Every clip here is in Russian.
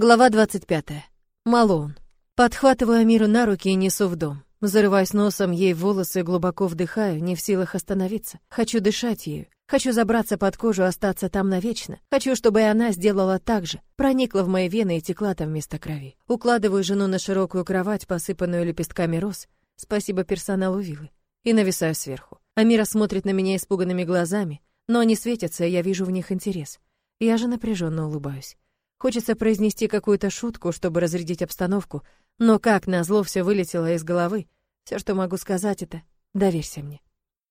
Глава 25. Малоун. Подхватываю Амиру на руки и несу в дом. Зарываясь носом ей в волосы, глубоко вдыхаю, не в силах остановиться. Хочу дышать ею. Хочу забраться под кожу, остаться там навечно. Хочу, чтобы и она сделала так же. Проникла в мои вены и текла там вместо крови. Укладываю жену на широкую кровать, посыпанную лепестками роз. Спасибо персоналу виллы. И нависаю сверху. Амира смотрит на меня испуганными глазами, но они светятся, и я вижу в них интерес. Я же напряженно улыбаюсь. Хочется произнести какую-то шутку, чтобы разрядить обстановку, но как назло все вылетело из головы. Все, что могу сказать, это «доверься мне».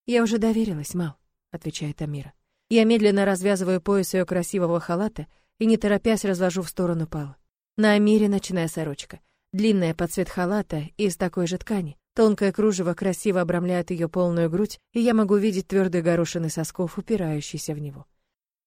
«Я уже доверилась, Мал», — отвечает Амира. Я медленно развязываю пояс ее красивого халата и, не торопясь, развожу в сторону пала. На Амире ночная сорочка, длинная под цвет халата из такой же ткани. Тонкое кружево красиво обрамляет ее полную грудь, и я могу видеть твердые горошины сосков, упирающиеся в него.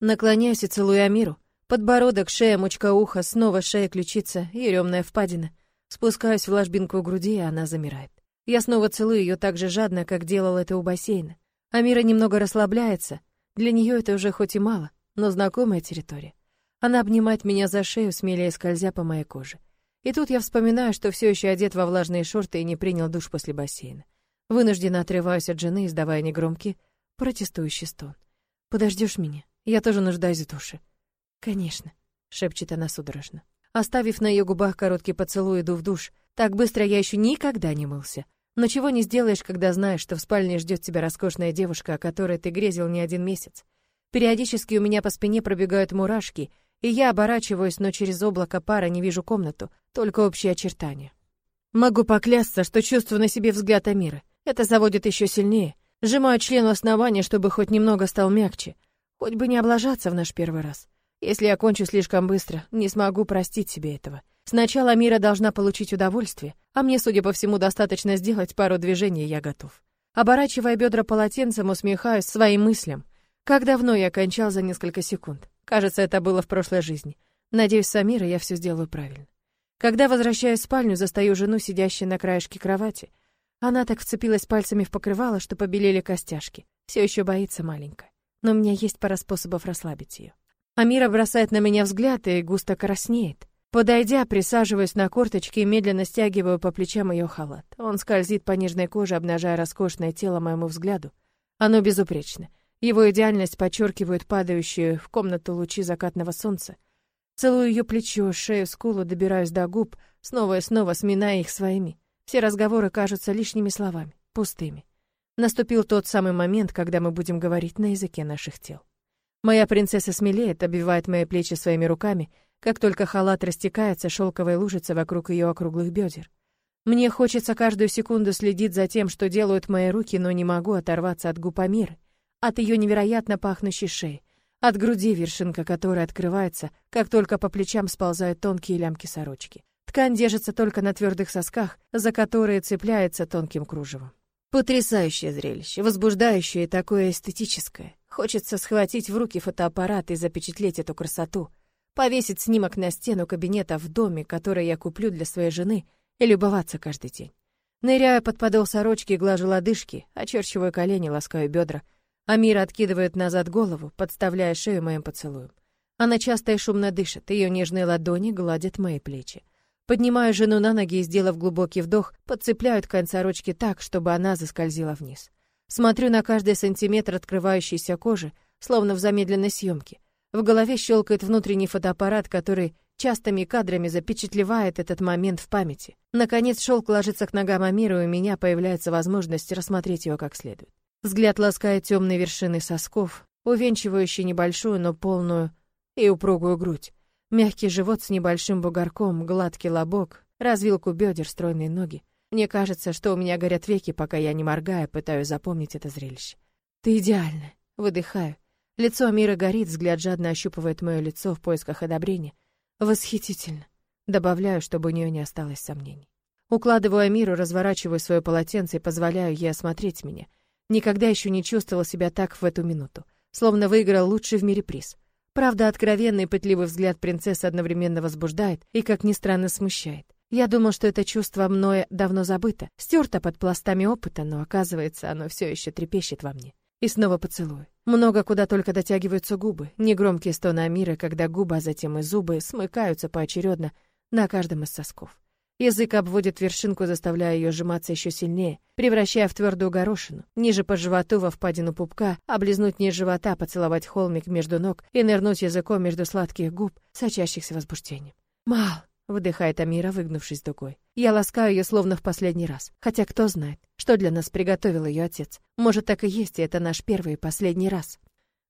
Наклоняюсь и целую Амиру, Подбородок, шея, мочка уха, снова шея, ключица и ремная впадина. Спускаюсь в ложбинку груди, и она замирает. Я снова целую ее так же жадно, как делал это у бассейна. Амира немного расслабляется. Для нее это уже хоть и мало, но знакомая территория. Она обнимает меня за шею, смелее скользя по моей коже. И тут я вспоминаю, что все еще одет во влажные шорты и не принял душ после бассейна. Вынужденно отрываюсь от жены, издавая негромкий, протестующий стон. «Подождешь меня? Я тоже нуждаюсь в душе». «Конечно», — шепчет она судорожно. Оставив на ее губах короткий поцелуй, иду в душ. Так быстро я еще никогда не мылся. Но чего не сделаешь, когда знаешь, что в спальне ждет тебя роскошная девушка, о которой ты грезил не один месяц. Периодически у меня по спине пробегают мурашки, и я оборачиваюсь, но через облако пара не вижу комнату, только общие очертания. Могу поклясться, что чувствую на себе взгляд Амиры. Это заводит еще сильнее. Сжимаю член основания, чтобы хоть немного стал мягче. Хоть бы не облажаться в наш первый раз. Если я кончу слишком быстро, не смогу простить себе этого. Сначала Мира должна получить удовольствие, а мне, судя по всему, достаточно сделать пару движений, я готов. Оборачивая бедра полотенцем, усмехаюсь своим мыслям. Как давно я кончал за несколько секунд? Кажется, это было в прошлой жизни. Надеюсь, с Амирой я все сделаю правильно. Когда возвращаюсь в спальню, застаю жену, сидящей на краешке кровати. Она так вцепилась пальцами в покрывало, что побелели костяшки. Все еще боится маленькая. Но у меня есть пара способов расслабить ее. Амира бросает на меня взгляд и густо краснеет. Подойдя, присаживаюсь на корточки и медленно стягиваю по плечам ее халат. Он скользит по нежной коже, обнажая роскошное тело моему взгляду. Оно безупречно. Его идеальность подчеркивает падающие в комнату лучи закатного солнца. Целую ее плечо, шею, скулу, добираюсь до губ, снова и снова сминая их своими. Все разговоры кажутся лишними словами, пустыми. Наступил тот самый момент, когда мы будем говорить на языке наших тел. Моя принцесса смелеет, обвивает мои плечи своими руками, как только халат растекается шелковой лужицей вокруг ее округлых бедер. Мне хочется каждую секунду следить за тем, что делают мои руки, но не могу оторваться от губ от ее невероятно пахнущей шеи, от груди, вершинка которой открывается, как только по плечам сползают тонкие лямки сорочки. Ткань держится только на твердых сосках, за которые цепляется тонким кружевом. Потрясающее зрелище, возбуждающее и такое эстетическое. Хочется схватить в руки фотоаппарат и запечатлеть эту красоту, повесить снимок на стену кабинета в доме, который я куплю для своей жены, и любоваться каждый день. Ныряю под подол сорочки, глажу лодыжки, очерчиваю колени, ласкаю бедра. Амира откидывает назад голову, подставляя шею моим поцелуем. Она часто и шумно дышит, ее нежные ладони гладят мои плечи. Поднимаю жену на ноги и, сделав глубокий вдох, подцепляю ткань сорочки так, чтобы она заскользила вниз. Смотрю на каждый сантиметр открывающейся кожи, словно в замедленной съемке. В голове щелкает внутренний фотоаппарат, который частыми кадрами запечатлевает этот момент в памяти. Наконец шелк ложится к ногам Амира, и у меня появляется возможность рассмотреть его как следует. Взгляд ласкает темные вершины сосков, увенчивающие небольшую, но полную и упругую грудь. Мягкий живот с небольшим бугорком, гладкий лобок, развилку бедер, стройные ноги. Мне кажется, что у меня горят веки, пока я не моргая, пытаюсь запомнить это зрелище. Ты идеальна. Выдыхаю. Лицо Амира горит, взгляд жадно ощупывает мое лицо в поисках одобрения. Восхитительно. Добавляю, чтобы у нее не осталось сомнений. Укладываю Амиру, разворачиваю свое полотенце и позволяю ей осмотреть меня. Никогда еще не чувствовал себя так в эту минуту, словно выиграл лучший в мире приз. Правда, откровенный пытливый взгляд принцессы одновременно возбуждает и, как ни странно, смущает. Я думал, что это чувство мною давно забыто, стерто под пластами опыта, но оказывается, оно все еще трепещет во мне. И снова поцелуй. Много куда только дотягиваются губы, негромкие стоны Амира, когда губы, а затем и зубы смыкаются поочередно на каждом из сосков. Язык обводит вершинку, заставляя ее сжиматься еще сильнее, превращая в твердую горошину. Ниже по животу во впадину пупка, облизнуть низ живота, поцеловать холмик между ног и нырнуть языком между сладких губ, сочащихся возбуждением. «Мал!» — выдыхает Амира, выгнувшись дугой. Я ласкаю ее словно в последний раз. Хотя кто знает, что для нас приготовил ее отец. Может, так и есть, и это наш первый и последний раз.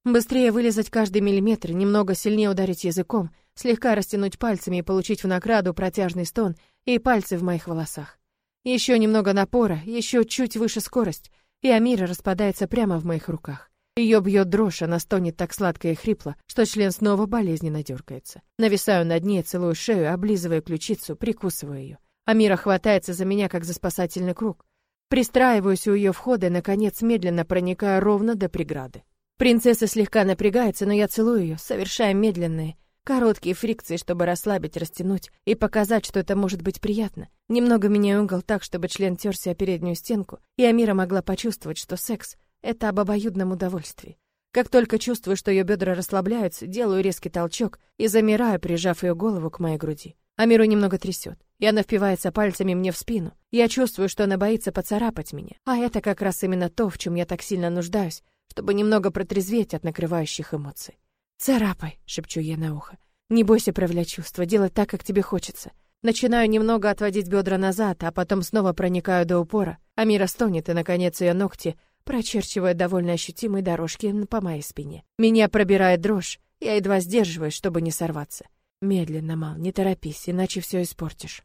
Быстрее вылезать каждый миллиметр, немного сильнее ударить языком, слегка растянуть пальцами и получить в награду протяжный стон и пальцы в моих волосах. Еще немного напора, еще чуть выше скорость, и Амира распадается прямо в моих руках. Ее бьет дрожь, она стонет так сладко и хрипло, что член снова болезненно дергается. Нависаю над ней, целую шею, облизываю ключицу, прикусываю ее. Амира хватается за меня, как за спасательный круг. Пристраиваюсь у ее входа и, наконец, медленно проникаю ровно до преграды. Принцесса слегка напрягается, но я целую ее, совершая медленные, Короткие фрикции, чтобы расслабить, растянуть и показать, что это может быть приятно. Немного меняю угол так, чтобы член терся о переднюю стенку, и Амира могла почувствовать, что секс — это об обоюдном удовольствии. Как только чувствую, что ее бедра расслабляются, делаю резкий толчок и замираю, прижав ее голову к моей груди. Амиру немного трясет, и она впивается пальцами мне в спину. Я чувствую, что она боится поцарапать меня. А это как раз именно то, в чем я так сильно нуждаюсь, чтобы немного протрезветь от накрывающих эмоций. «Царапай», — шепчу ей на ухо. «Не бойся проявлять чувства, делай так, как тебе хочется». Начинаю немного отводить бедра назад, а потом снова проникаю до упора. Амира стонет, и, наконец, ее ногти прочерчивают довольно ощутимые дорожки по моей спине. Меня пробирает дрожь, я едва сдерживаюсь, чтобы не сорваться. Медленно, Мал, не торопись, иначе все испортишь.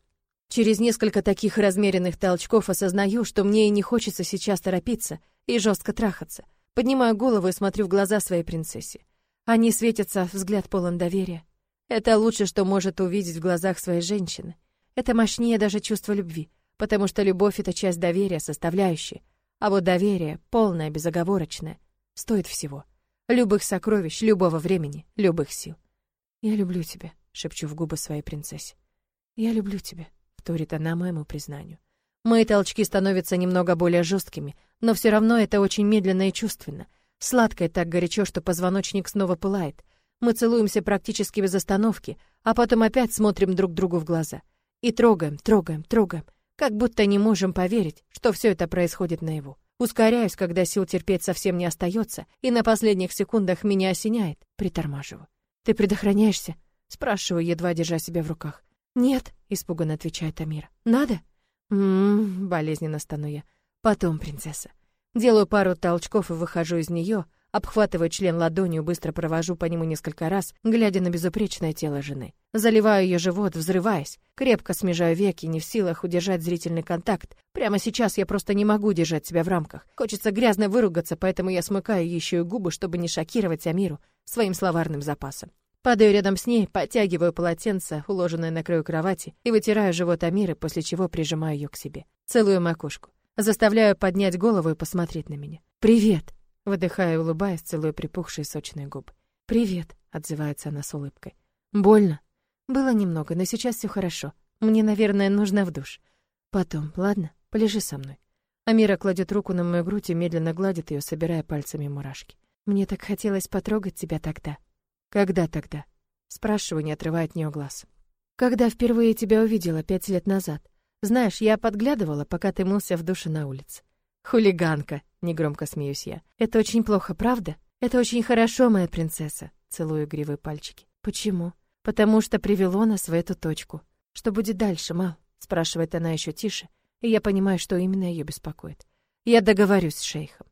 Через несколько таких размеренных толчков осознаю, что мне и не хочется сейчас торопиться и жестко трахаться. Поднимаю голову и смотрю в глаза своей принцессе. Они светятся, взгляд полон доверия. Это лучше, что может увидеть в глазах своей женщины. Это мощнее даже чувство любви, потому что любовь — это часть доверия, составляющая. А вот доверие, полное, безоговорочное, стоит всего. Любых сокровищ, любого времени, любых сил. «Я люблю тебя», — шепчу в губы своей принцессе. «Я люблю тебя», — вторит она моему признанию. Мои толчки становятся немного более жесткими, но все равно это очень медленно и чувственно. Сладко и так горячо, что позвоночник снова пылает. Мы целуемся практически без остановки, а потом опять смотрим друг другу в глаза. И трогаем, трогаем, трогаем, как будто не можем поверить, что все это происходит наяву. Ускоряюсь, когда сил терпеть совсем не остается, и на последних секундах меня осеняет, притормаживаю. «Ты предохраняешься?» — спрашиваю, едва держа себя в руках. «Нет», — испуганно отвечает Амира. «Надо?» «М-м-м», болезненно стану я. «Потом, принцесса». Делаю пару толчков и выхожу из нее, обхватываю член ладонью, быстро провожу по нему несколько раз, глядя на безупречное тело жены. Заливаю ее живот, взрываясь. Крепко смежаю веки, не в силах удержать зрительный контакт. Прямо сейчас я просто не могу держать себя в рамках. Хочется грязно выругаться, поэтому я смыкаю еще и губы, чтобы не шокировать Амиру своим словарным запасом. Падаю рядом с ней, подтягиваю полотенце, уложенное на краю кровати, и вытираю живот Амиры, после чего прижимаю ее к себе. Целую макушку. Заставляю поднять голову и посмотреть на меня. «Привет!» — выдыхая, улыбаясь, целуя припухшие сочные губы. «Привет!» — отзывается она с улыбкой. «Больно?» «Было немного, но сейчас все хорошо. Мне, наверное, нужно в душ. Потом, ладно? Полежи со мной». Амира кладет руку на мою грудь и медленно гладит ее, собирая пальцами мурашки. «Мне так хотелось потрогать тебя тогда». «Когда тогда?» Спрашиваю, не отрывая от нее глаз. «Когда впервые тебя увидела пять лет назад. Знаешь, я подглядывала, пока ты мылся в душе на улице. Хулиганка, негромко смеюсь я. Это очень плохо, правда? Это очень хорошо, моя принцесса. Целую игривые пальчики. Почему? Потому что привело нас в эту точку. Что будет дальше, Мал? спрашивает она еще тише, и я понимаю, что именно ее беспокоит. Я договорюсь с шейхом.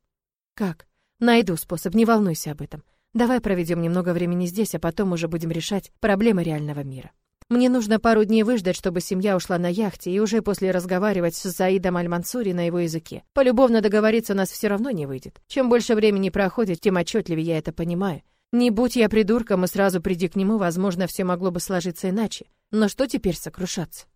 Как? Найду способ, не волнуйся об этом. Давай проведем немного времени здесь, а потом уже будем решать проблемы реального мира. Мне нужно пару дней выждать, чтобы семья ушла на яхте, и уже после разговаривать с Заидом Аль-Мансури на его языке. Полюбовно договориться у нас все равно не выйдет. Чем больше времени проходит, тем отчетливее я это понимаю. Не будь я придурком и сразу приди к нему, возможно, все могло бы сложиться иначе. Но что теперь сокрушаться?